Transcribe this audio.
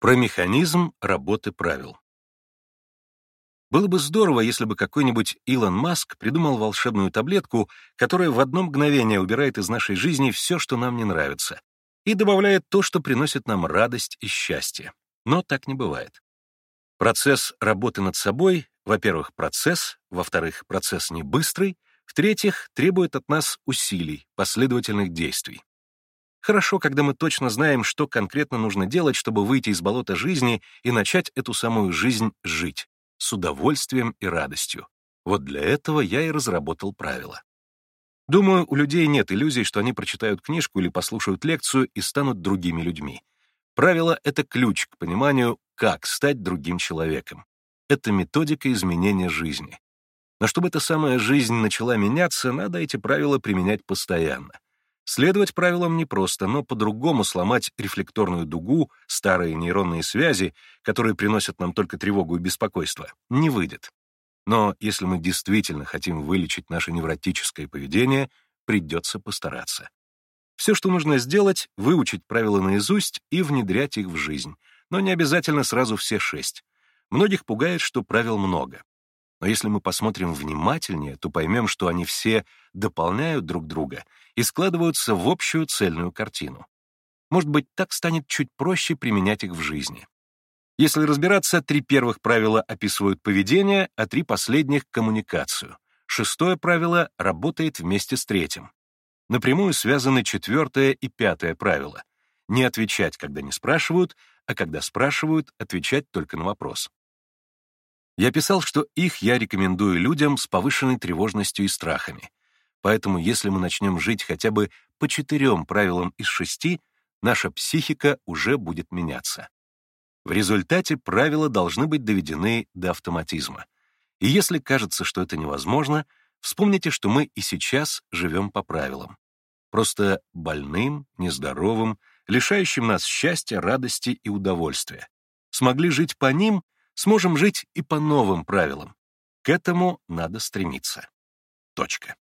Про механизм работы правил. Было бы здорово, если бы какой-нибудь Илон Маск придумал волшебную таблетку, которая в одно мгновение убирает из нашей жизни все, что нам не нравится, и добавляет то, что приносит нам радость и счастье. Но так не бывает. Процесс работы над собой, во-первых, процесс, во-вторых, процесс не быстрый, в-третьих, требует от нас усилий, последовательных действий. Хорошо, когда мы точно знаем, что конкретно нужно делать, чтобы выйти из болота жизни и начать эту самую жизнь жить, с удовольствием и радостью. Вот для этого я и разработал правила. Думаю, у людей нет иллюзий, что они прочитают книжку или послушают лекцию и станут другими людьми. Правило — это ключ к пониманию, как стать другим человеком. Это методика изменения жизни. Но чтобы эта самая жизнь начала меняться, надо эти правила применять постоянно. Следовать правилам непросто, но по-другому сломать рефлекторную дугу, старые нейронные связи, которые приносят нам только тревогу и беспокойство, не выйдет. Но если мы действительно хотим вылечить наше невротическое поведение, придется постараться. Все, что нужно сделать, выучить правила наизусть и внедрять их в жизнь, но не обязательно сразу все шесть. Многих пугает, что правил много. Но если мы посмотрим внимательнее, то поймем, что они все дополняют друг друга и складываются в общую цельную картину. Может быть, так станет чуть проще применять их в жизни. Если разбираться, три первых правила описывают поведение, а три последних — коммуникацию. Шестое правило работает вместе с третьим. Напрямую связаны четвертое и пятое правила. Не отвечать, когда не спрашивают, а когда спрашивают, отвечать только на вопрос. Я писал, что их я рекомендую людям с повышенной тревожностью и страхами. Поэтому если мы начнем жить хотя бы по четырем правилам из шести, наша психика уже будет меняться. В результате правила должны быть доведены до автоматизма. И если кажется, что это невозможно, вспомните, что мы и сейчас живем по правилам. Просто больным, нездоровым, лишающим нас счастья, радости и удовольствия. Смогли жить по ним — сможем жить и по новым правилам. К этому надо стремиться. Точка.